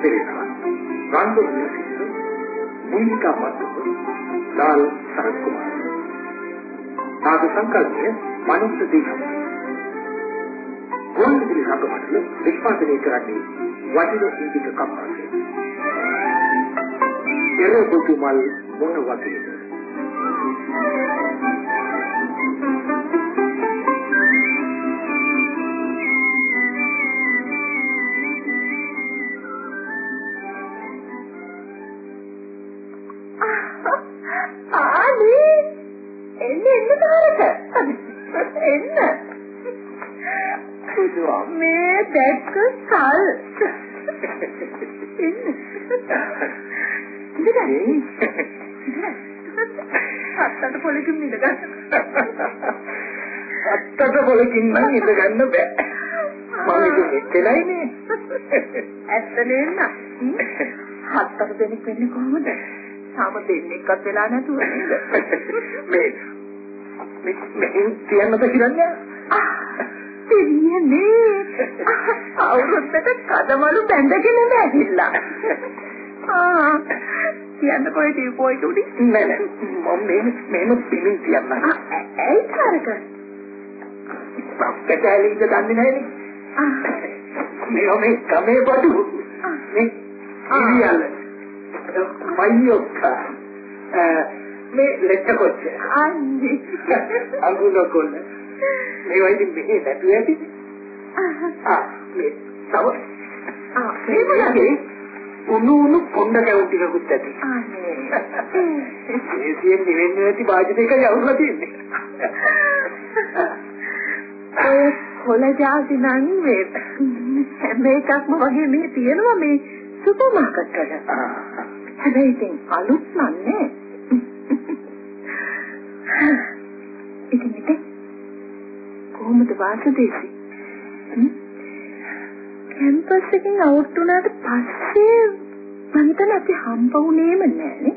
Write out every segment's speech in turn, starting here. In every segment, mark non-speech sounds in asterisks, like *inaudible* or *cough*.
ඉලෙනි පෙරේරා රංගු මියසික මුනිකා මත්තුක ලාල් සරත් කුමාර නාද සංකල්පය මනුස්ස දීපම ගුවන්විදුලි රංගමඩල නිෂ්පාදනය කරන්නේ වටින ඉන්දික කම්පාසය එරබුතු මල් මොන වගේද අත්තට පොලකින් නම් ඉඳ ගන්න බෑ. මම ඉතින් එක්කලයිනේ. ඇත්ත නේන්න හතර දෙනෙක් වෙන්නේ කොහොමද තාම දෙන්නෙක්වත් වෙලා නැතුව නේද මේ මේ මෙහෙන් කියන්නද කියන්නේ? දෙන්නේ අවුරුද්දට කදමලු බැඳගෙන නැගිලා ආ කියන්න කොයි දීපෝයිට උඩි නෑ නෑ මම මේ මේම පිළින් කියන්න. ඇයි කාරක පක්කටැලි ඉඳ දන්නේ නැහැනේ. මේ මේ කමේ බඩු. මේ ඉරියල්ල. මයියොක්කා. මේ ලෙට්ට කොච්ච. අන්නේ අඟුල කොල්ල. මේ වයිදි මෙහෙ නැතු ඇති. ආ මේ තව ආ මේ මොනවද උණු උණු පොණ්ඩ කැවුම් ටිකකුත් ඇති. අනේ ඒසියෙන් නිවෙන්න ඇති වාජි දෙක යවුලා තියෙන්නේ. ඔය කොළ ජාති නම් මේ හැම එකක්ම වගේ මේ තියෙනවා මේ සුපර් මාකට් වල. හැබැයි ඉතින් අලුත් නන්නේ. ඉතින් ඉතින් කොහොමද වාසදේසි? කැම්පස් එකෙන් අවුට් වුණාට පස්සේ මම හිතන්නේ අපි හම්බ වුණේම නෑනේ.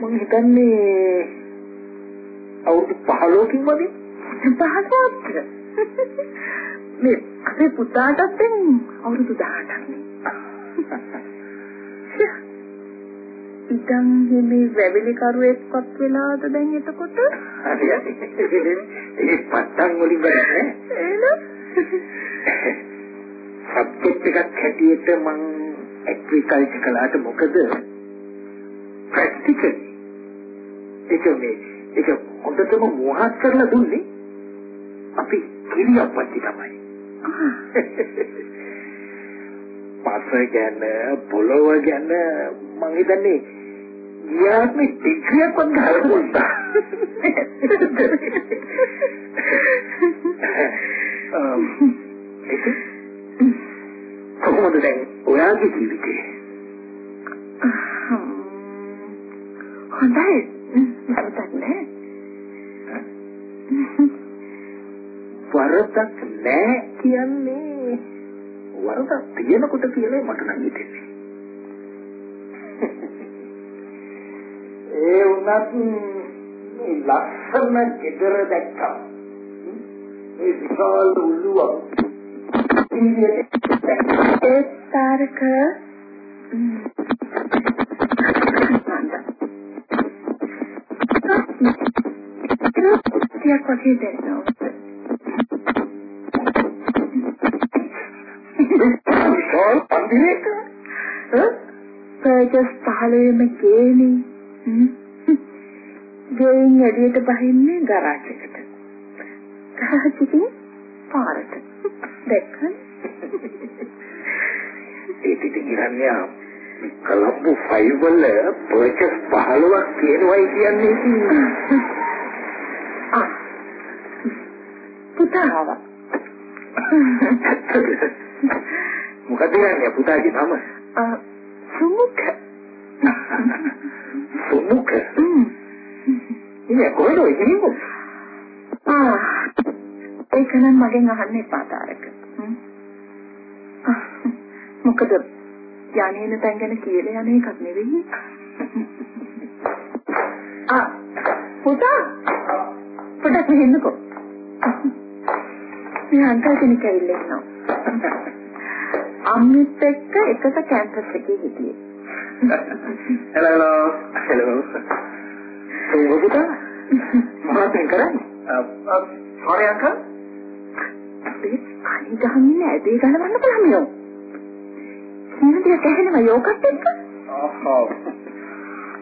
මම හිතන්නේ අවුරුදු 15කින් වගේ පහසුවත්ද? මේ අපේ පුතාටත් දැන් අවුරුදු 18ක් නේ. *laughs* ඉතින් මේ වැවිලි කරුවෙක්වත් වෙලාද දැන් එතකොට? හරි හරි. ඒ පත්තන් වලින් බෑ එහෙනම්? සබ්ජෙක්ට් එකක් හැටියට මං ඇග්‍රිකල්චර් කළාට මොකද? ප්‍රැක්ටිකලි. ඒක මේ ඒක හොඳටම මොහොත් කරලා දුන්නේ අපි කිරියප්පච්චි තමයි. *laughs* පස ගැන පොළොව ගැන මං හිතන්නේ ගියාත් මේ ටිකයක්වත් ගහලා දුන්නා ඒක කොහොමද දැන් ඔයාගේ ජීවිතේ? හොඳයි. වරදක් නෑ. වරදක් නෑ. කියන්නේ. වරදක් තියෙනකොට කියලා මට නම් හිතෙන්නේ. වුණත් මේ ලස්සන ගෙදර දැක්කා. ඒ විශාල උළුවක්. ඒ තාරක ටිකක් වගේ දැනෙනවා. විශාල පන්දිරේක පර්ජස් පහළවෙම ගේනේ. ගෙයින් එළියට බහින්නේ ගරාජ් එකට. ගරාජ් එකේ පාරට. දැක්කද? ඒක ඉතින් ඉරන්නේ කලබ්බු ෆයිව් වල පර්චස් 15ක් කියනවායි කියන්නේ ඉතින් ආ. පුතා ආවා. මොකද කියන්නේ පුතාගේ නම ආ සුමුඛ. සුමුඛ ඉන්නේ කොහෙද ඔය කියන්නේ ආ. ඒක නම් මගෙන් අහන්න එපා තාරක. මොකද යන්නේන තැන් ගැන කියලා යන එකක් නෙවෙයි. ආ පුතා පොඩක් මෙහෙන්නකෝ. මේ අංකල් කෙනෙක් ඇවිල්ලා ඉන්නවා. අම්මිත් එක්ක එකක කැම්පස් එකේ හිටියේ. hello hello hello පුතා මොකක්ද කරන්නේ sorry uncle අපේ කණි ගහන්නේ ඇදේ ගලවන්න බලමියෝ. කියන දේ කැහෙනවා යෝකත් එක්ක. ඔව්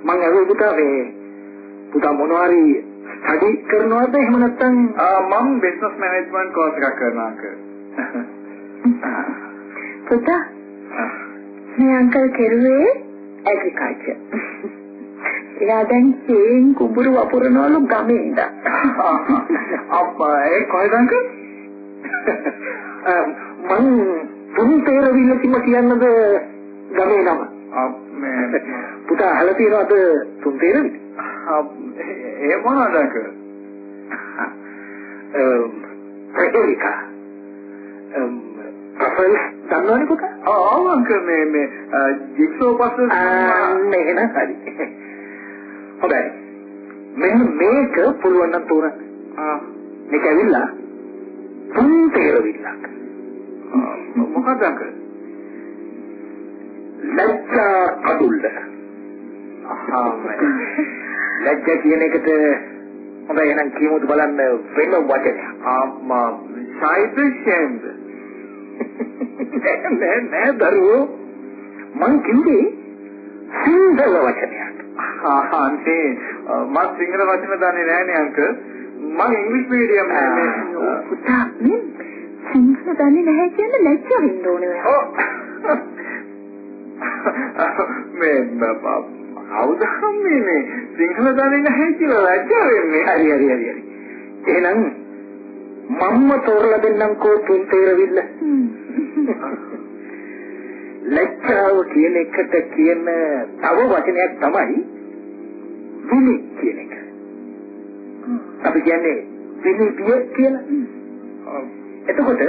මං ඇහුවා පුතා මේ පුතා මොනවාරි ස්ටඩි කරනවද එහෙම නැත්නම් මම බිස්නස් මැනේජ්මන්ට් කෝස් එකක් කරනවා අංකල්. පුතා මේ අංකල් කෙරුවේ ඇග්‍රිකල්චර්. එයා දැන් හේන් කුඹුරු වපුරනවලු ගමේ ඉඳන්. අප්පා ඒ කොහෙද අංකල්? මං තුන් තේරවිල්ල කිම කියන්නද ගමේ නම මේ පුතා අහලා තියෙනවද තුන් තේරවිල්ල ඒ මොනවද අංකල්? ප්‍රජලිකා ප්‍රොෆයිල් දන්නවනේ පුතා ඔව් අංකල් මේ මේ ජික්සෝ පස්ස අන්න එහෙනම් හරි හොඳයි. මෙන්න මේක පුළුවන් නම් තෝරන්න. මේක ඇවිල්ලා තුන් තේරවිල්ලක් මොකක්ද අංකල්? ලැජ්ජා කඩුල්ල ලැජ්ජා කියන එකට හොඳයි එහෙනම් කියමුද බලන්න වෙන වචනයක්. ආම්මා. සයිද ෂේම්ද *laughs* නෑ නෑ දරුවෝ. මං කිව්වේ සිංහල වචනයක් අනේ මම සිංහල වචන දන්නේ නෑනේ අංකල් මම ඉංග්‍රීසි මීඩියම් පුතා මේ සිංහල දන්නේ නැහැ කියන්නේ ලැජ්ජ වෙන්න ඕනේ ඔයා. ඔව්. මේ බබා අවුදහම් මේ මේ සිංහල දන්නේ නැහැ කියලා ලැජ්ජා වෙන්නේ. හරි හරි හරි හරි. එහෙනම් මම්ම තෝරලා දෙන්නම්කෝ තුන් තේරවිල්ල. ලැජ්ජාව කියන එකට කියන තව වචනයක් තමයි විනි කියන එක. අපි කියන්නේ විනිවිය කියලා. එතකොට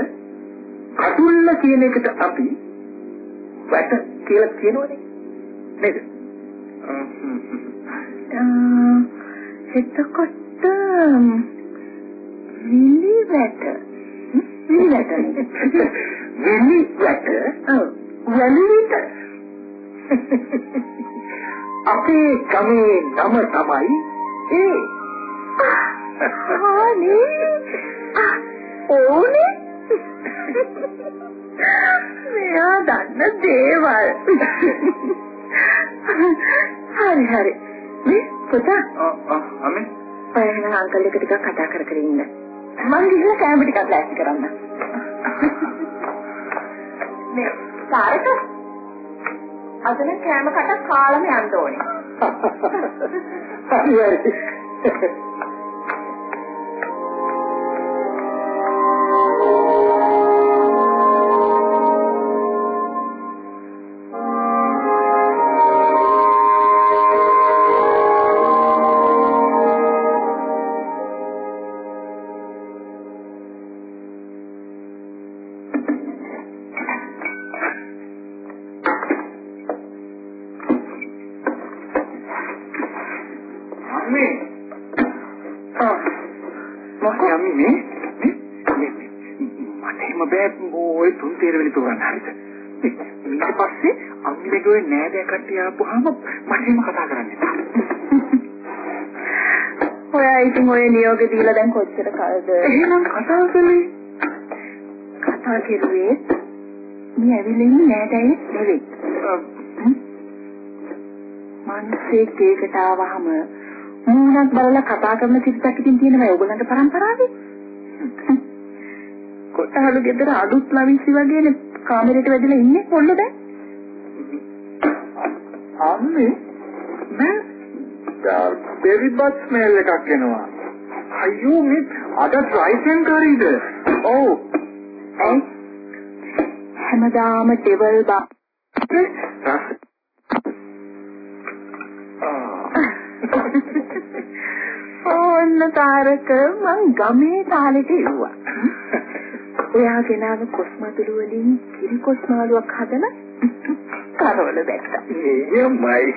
කටුල්ල කියන එකට අපි වැට කියලා කියනවනේ. නේද? එතකොට විලි වැට විලි වැට විනි වැට ඔව් වැලිට අපේ ගමේ නම තමයි ඒ. ආනේ ඕනේ? මෙයා දන්න දේවල්. හරි හරි. මේ පුතා. අමේ ඔය එහෙනම් අංකල් එක ටිකක් කතා කර කර ඉන්න. මම ගිහලා කැම ටිකක් ප්ලෑස්ටි කරන්න. *laughs* මේ සාරක අදන කෑම කට කාලම යන්න ඕනේ. *laughs* හරි හරි. තේරෙන්නේ තෝරන්න හරිද? ඊට පස්සේ අම්මිලගේ ඔය නෑදෑ කට්ටිය ආපුවාම මට එහෙම කතා කරන්න *laughs* ඔයා ඉතින් ඔය නියෝගෙ දීලා දැන් කොච්චර කල්ද? එහෙනම් කතා කළේ කතා කෙරුවේ මේ ඇවිල්ලා ඉන්නේ නෑදෑයෙක් නෙවෙයි. මිනිස්සෙක් ඒකට ආවහම මූණක් බලලා කතා කරන සිද්දක් ඉතින් තියෙනවා. ඔයගොල්ලන්ට පරම්පරාවේ. කොටහළු ගෙදර අඩුත් ලවිසි වගේනේ කාමරේට වැදලා ඉන්නේ. පොල්ල දැන්. අම්මේ? නෑ බේබි බත් ස්මෙල් එකක් එනවා. අයියෝ මේ අද රයිසෙන් කරීද? ඔව්. හැමදාම ටෙබල් බා ඕන්න *laughs* තාරක මං ගමේ තාලෙට ඉව්වා. *laughs* ඔයා ගෙනාව කොස්මතුළු වලින් කිරි කොස්මාලුවක් හදලා කරවල දැක්කා. එයමයි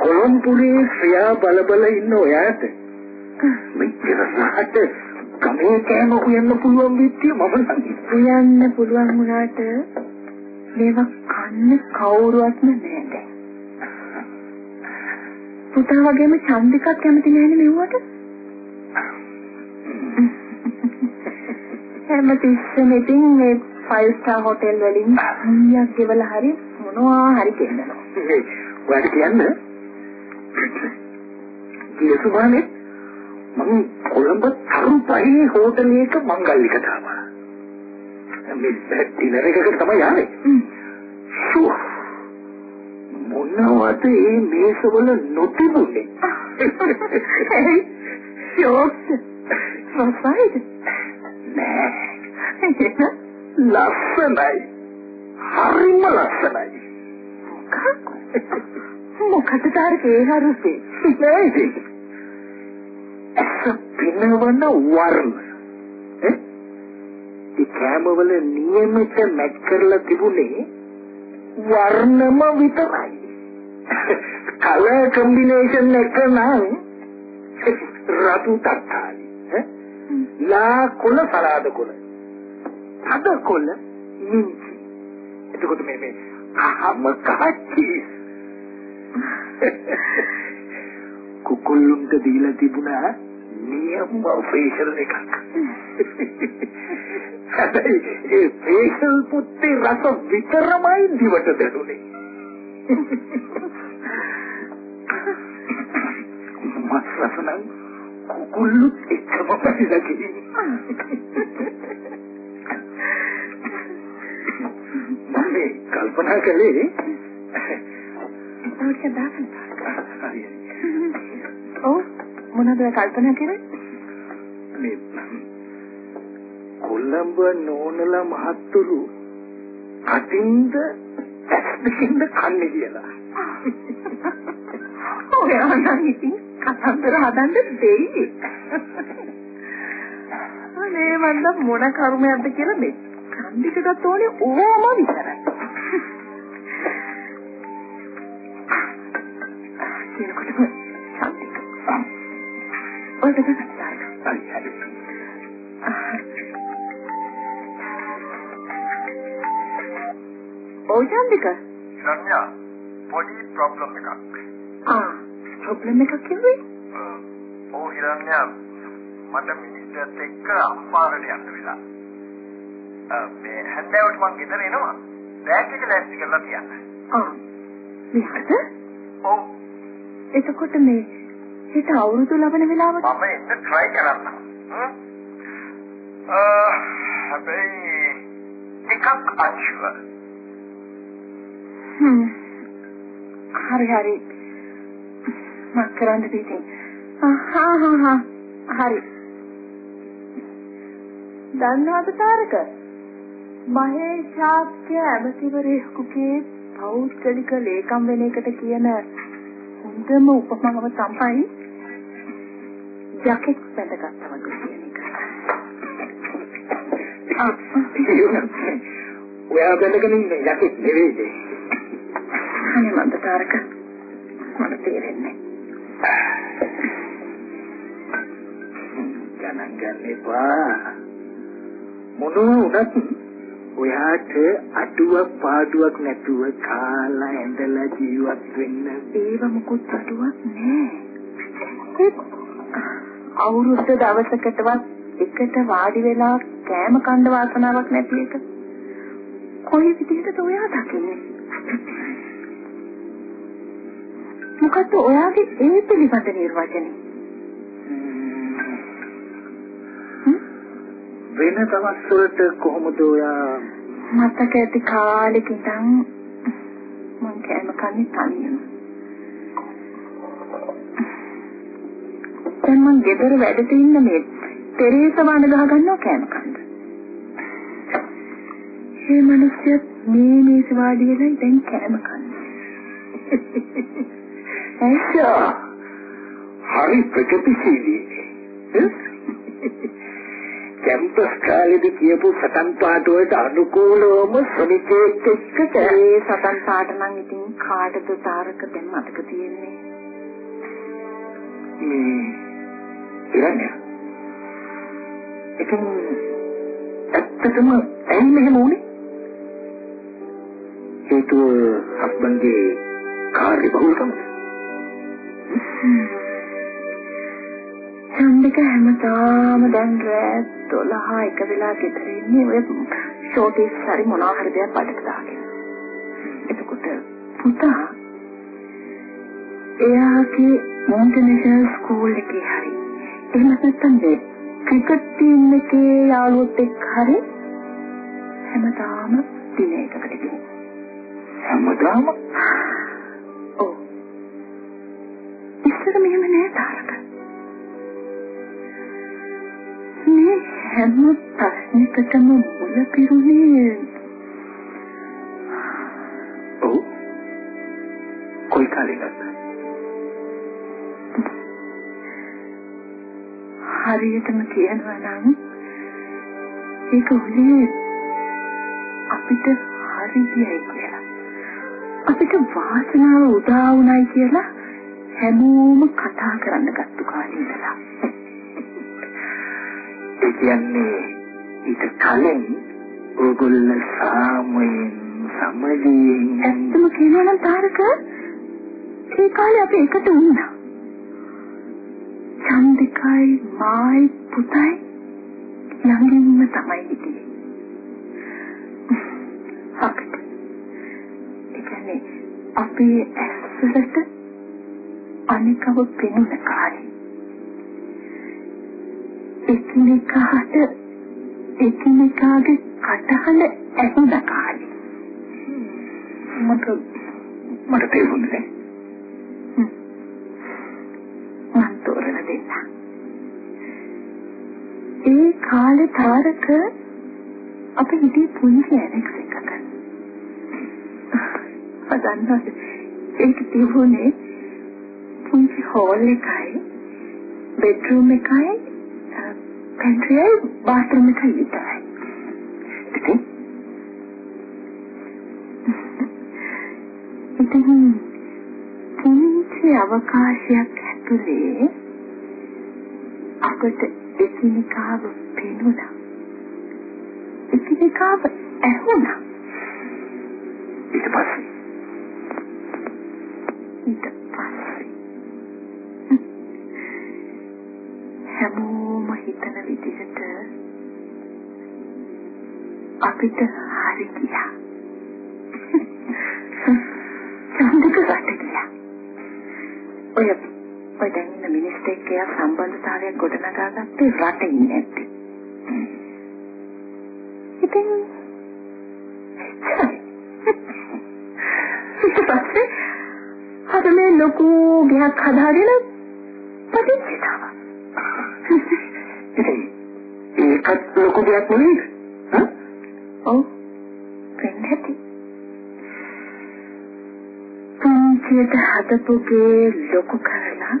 කොළඹුලේ ශ්‍රියා බල බල ඉන්න ඔයාට මෙච්චර සහට ගමේ කෑම හොයන්න පුළුවන් විත්තිය මම උයන්න පුළුවන් වුණාට මේවා කන්න කවුරුවත්ම නෑ දැන්. පුතා වගේම චන්දිකක් කැමති නෑනේ මෙව්වට. හැමතිස්සෙම ඉතින් මේ 5 star hotel වලින් ඊයක් ගෙවලා හරි මොනවා හරි කියනවා. මේ ඔයාට කියන්න ගියසුමානේ මම කොළඹ තරු පහේ හෝටලයක මංගල්‍ය කතාව. මේ ඩිනර් එකකට තමයි යන්නේ. ෂෝ මොනවද මේ මේසවල නොතිබුනේ? *laughs* ෂෝක්ස්. මොකයිද? නෑ ලස්සනයි. හරිම ලස්සනයි. මොකද තාරකේ හරුපේ? නෑ ඉතින්. ඇස පිනවන වර්ණ. ඒ කැමවල නියමිත මැච් කරලා තිබුණේ වර්ණම විතරයි. කලර් කම්බිනේෂන් එක නම් රතු තත්තාලි. ලා කොළ සලාද කොළ. අද කොළ මිංචි. එතකොට මේ මේ අහම කච්චි. කුකුල්ලුන්ට දීලා තිබුණා නියම ෆේෂල් එකක්. හැබැයි ඒ ෆේෂල් පුත්තේ රස විතරමයි දිවට දැනුනේ. මස් රස නම් කුකුල්ලුත් එක්කම පැතිලා ගිහින්. කල්පනා කළේ ඔය දාන්න. ඔව් මොනවද කල්පනා කරේ? මේ කොළඹ නෝනලා මහත්තුරු කටින්ද ඇස්දකින්ද කන්නේ කියලා. ඔයා නම් ඉතින් කතන්දර හදන්න දෙයි. අනේ මන්ද මොන කර්මයක්ද කියලා මේ කන්දිකටත් ඕනේ ඕම විතරයි. කියනකොටම චන්දික. ඔය දෙක කතා හරි හරි. ඔව් චන්දික. රම්‍යා පොඩි ප්‍රොබ්ලම් එකක්. ආ ප්‍රොබ්ලම් එකක් කිව්වේ? ඔව් හිරන්‍යා මට මිනිස්ටර්ත් එක්ක අම්පාරට යන්න වෙලා. මේ හැන්දෑවට මං ගෙදර එනවා. බෑග් එක ලෑස්ති කරලා තියන්න. ආ මෙහාට ඔව් එතකොට මේ හිත අවුරුදු ලබන වෙලාවට? මම එන්න try කරන්නම්. හ්ම්? අ හැබැයි එකක් අංශුව. හ්ම්. හරි හරි. මක් කරන්නද ඉතින් හා හා හා. හරි. දන්නවද තාරක? මහේශාක්‍ය ඇමතිවරයෙකුගේ පෞද්ගලික ලේකම් වෙන එකට කියන හොඳම උපමාව තමයි ජැකට් බැඳගත්තා වගේ කියන එක. ආ ඔයා බැලගෙන ඉන්නේ යකෙක් නෙවෙයිද? අනේ මන්ද තාරක මට තේරෙන්නේ ගණන් ගන්න එපා. මොනවා වුණත් ඔයාට අඩුවක් පාඩුවක් නැතුව කාලා ඇඳලා ජීවත් වෙන්න ඒව මොකුත් අඩුවක් නෑ. අවුරුද්ද දවසකටවත් එකට වාඩි වෙලා කෑම කන්න වාසනාවක් නැති එක. කොයි විදිහටද ඔයා දකින්නේ? මොකද්ද ඔයාගේ ඒ පිළිබඳ නිර්වචනය? වෙන දවස් වලට කොහොමද ඔයා මතක ඇති කාලෙක ඉඳන් මං කෑම කන්නේ තනියම. දැන් මං ගෙදර වැඩට ඉන්න මේ තෙරේස වණ ගහ ගන්නවා කෑම කන්න. මේ මිනිස්සුත් මේ මේස වාඩි වෙලා දැන් කෑම කන්නේ. ඇයිසා හරි ප්‍රගතිශීලී *laughs* කැම්පස් කාලේදී කියපු සතන් පාට වලට අනුකූලවම ශ්‍රමිකයෙක් එක්ක ඒ සතන් පාට නම් ඉතින් කාටද තාරක දැන් මතක තියෙන්නේ? මේ ඉරන්නේ ඉතින් ඇත්තටම ඇයි මෙහෙම වුනේ? හේතුව හස්බන්ගේ කාර්ය බහුලකම චන්දික හැමදාම දැන් රෑ 12 එක වෙලා ගෙදර ඉන්නේ ඔය ෂෝටිස් හරි මොනවා හරි දෙයක් බඩට දාගෙන. එතකොට පුතා එයාගේ ඉන්ටර්නැෂනල් ස්කූල් එකේ හරි එහෙම නැත්නම් මේ ක්‍රිකට් ටීම් එකේ යාළුවොත් එක්ක හරි හැමදාම දිනයකට ගිහින්. හැමදාම? ඔව්. ඉස්සර මෙහෙම නෑ තාරක හැම ප්‍රශ්නයකටම මුල පිරුණේ ඔව් කොයි කාලෙකද හරියටම කියනවා නම් ඒක උනේ අපිට හරි ගියයි කියලා. අපිට වාසනාව උදා වුණයි කියලා හැමෝම කතා කරන්න ගත්ත කාලේ ඉඳලා. ඒ කියන්නේ ඊට කලින් ඕගොල්ල සාමයෙන් සමගියෙන් ඇත්තම කියනවා නම් තාරක ඒ කාලේ අපි එකට වුණා. චන්දිකයි මායි පුතයි ළඟින්ම තමයි හිටියේ. අපිට ඒ කියන්නේ අපේ ඇස්වලට අනිකව පෙනුන කාලේ. එකිනෙකාට එකිනෙකාගේ කටහඬ ඇහුණ කාලේ. මට මට තේරුණේ මන් තෝරන දෙන්න. ඒ කාලේ තාරක අපි හිටියේ පුංචි ඇනෙක්ස් එකක. අදන්නත් ඒක තිබුණේ පුංචි හෝල් එකයි බෙඩ්රූම් එකයි පැන්ට්‍රියයි බාත්රූම් එකයි විතරයි. ඉතින් ඉතින් පුංචි අවකාශයක් ඇතුලේ අපට එකිනෙකාව පෙනුණා. එකිනෙකාව ඇහුණා. ඊට පස්සේ ඊට පස්සේ හැමෝම හිතන විදිහට අපිට හරි ගියා. චන්දික රට ගියා. ඔය ඔය දැන් ඉන්න මිනිස්සු එක්ක එයා සම්බන්ධතාවයක් ගොඩනගා ගත්තේ රට ඉන්නේ නැත්තේ. ඉතින් ඊට පස්සේ අද මේ ලොකු ගයක් හදාගෙන පදිච්චි තාවා. ඉතින් *coughs* ඒකත් ලොකු දෙයක් නෙවෙයිද? හා? ඔව්. වෙන්න ඇති. පුංචියට හදපුගේ ලොකු කරලා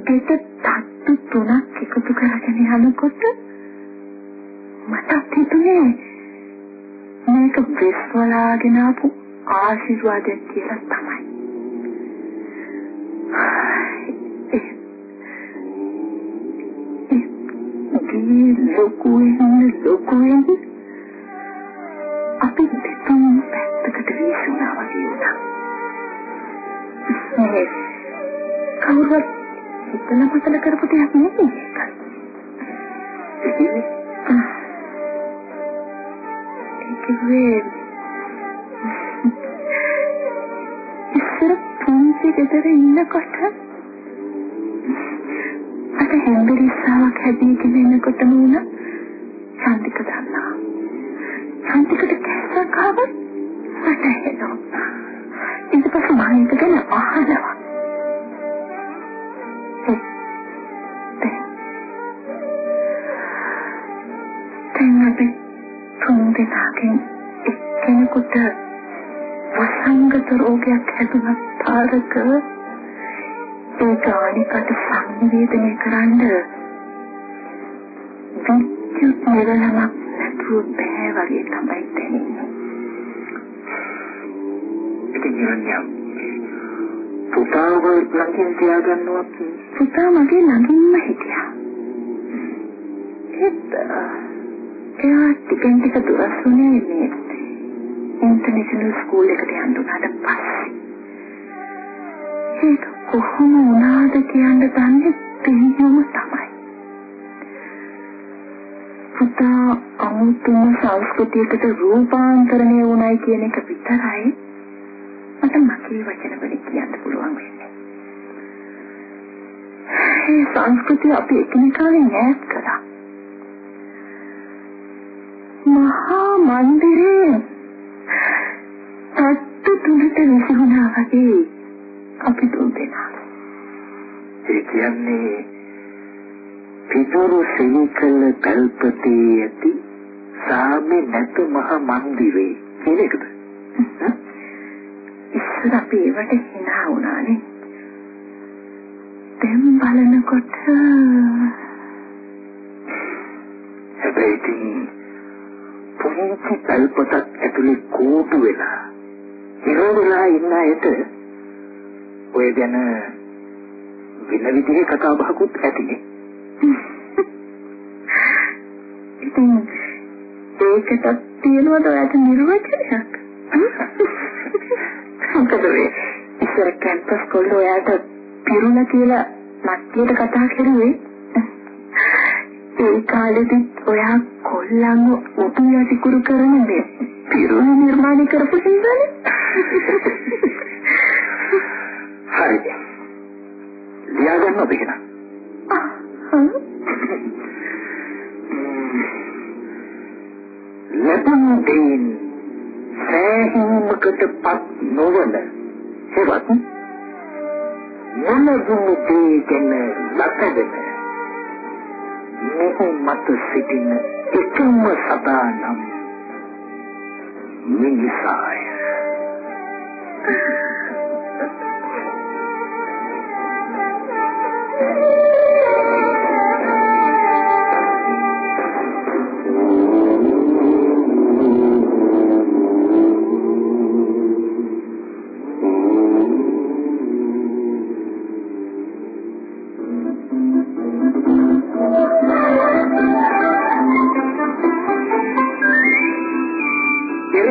දෙත තත්තු තුනක් එකතු කරගෙන යනකොට මට හිතුනේ මේක විශ්වලාගෙන ආපු ආශිර්වාදයක් කියලා තමයි. ඒ ලොකු වෙන ලොකු වෙන අපි දෙතුන් පැත්තකට විශ්ුණා වගේ වුණා. මේ කවුරුත් හිතන මතන කරපු දෙයක් නෙමෙයි ඒක. ඒකේ ඉස්සර පුංචි ගෙදර ඉන්නකොට අද හැම්බරිස්සාවක් හැදීගෙන එනකොටම වුණා සාන්තික දන්නා. සාන්තිකට කැස්සක් ආවත් මට එනවා. ඊට පස්සේ මම ඒක ගැන අහනවා. දැන් අපි තුන් දෙනාගෙන් එක්කෙනෙකුට වසංගත රෝගයක් හැදුනත් තාරක ඒ ගානිකට සංවේදනය කරන්න විද්‍යුත් නිරලමක් නැතුව බෑ වගේ තමයි දැනෙන්නේ. ඉතින් නිරන්‍යම් පුතාව ළඟින් තියාගන්නවත් පුතා මගේ ළඟින්ම හිටියා. ඒත් එයා ටිකෙන් ටික දුරස් වුණේ මේ ඉන්ටර්නැෂනල් ස්කූල් එකට යන්න උනාට පස්සේ. ඒක කොහොම වුණාද කියන්න දන්නේ දෙවියන්ම තමයි. පුතා අමුතුම සංස්කෘතියකට රූපාන්තරණය වුණයි කියන එක විතරයි මට මගේ වචන වලින් කියන්න පුළුවන් වෙන්නේ. මේ සංස්කෘතිය අපි එකිනෙකාගෙන් ඈත් කළා. මහා මන්දිරේ අත්තු තුනට විසුණා වගේ අපි තුන් දෙනා. ඒ කියන්නේ පිටුරු සෙවිකල කල්පතේ ඇති සාමි නැත මහ මන්දිරේ කියන එකද? ඉස්සර අපි ඒවට hina වුණානේ. දැන් බලනකොට හැබැයි ඉතින් පුංචි කල්පතක් ඇතුලේ කෝටු වෙලා ඉරෝලා ඉන්න ඇයට ඔය ගැන වෙන විදිහේ කතා බහකුත් ඇතිනේ. ඉතින් ඒකට තියෙනවද ඔයාට නිර්වචනයක්? මොකද මේ ඉස්සර කැම්පස් කොල්ල ඔයාට පිරුණ කියලා මැදියට කතා කරුවේ ඒ කාලෙදි ඔයා කොල්ලන්ව උඩු යටිකුරු කරන්නේ පිරුණ නිර්මාණය කරපු හින්දානේ හරි. ලියාගන්න ඔබ එහෙනම්. *laughs* ලැබුණු දෙයින් සෑහීමකට පත් නොවන හෙවත් මොනදුණු දේ ගැන ලතගෙන මොහු මත සිටින එකම සදානම් මිනිසාය. *laughs*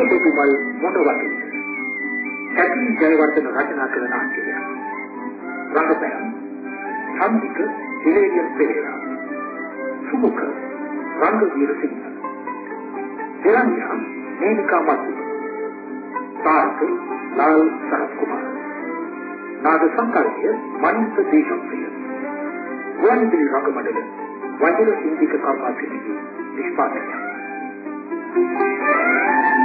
පෙරපොතුමල් මොනවද? සැපී ජයවර්ධන රචනා කළ නාට්‍යය. රංගපෑම් සම්දික හිලේරියන් පෙරේරා. සුමුඛ රංගවීර සිංහ. දෙරණ්‍යා මේනිකා මතු. තාරක ලාල් සරත් කුමාර. නාග සංකල්පය මනින්ද දේශප්‍රිය. ගුවන්විදුලි රංග මඩල වජිර සිංහික කර්මාසිරිගේ නිෂ්පාදනය. Thank you.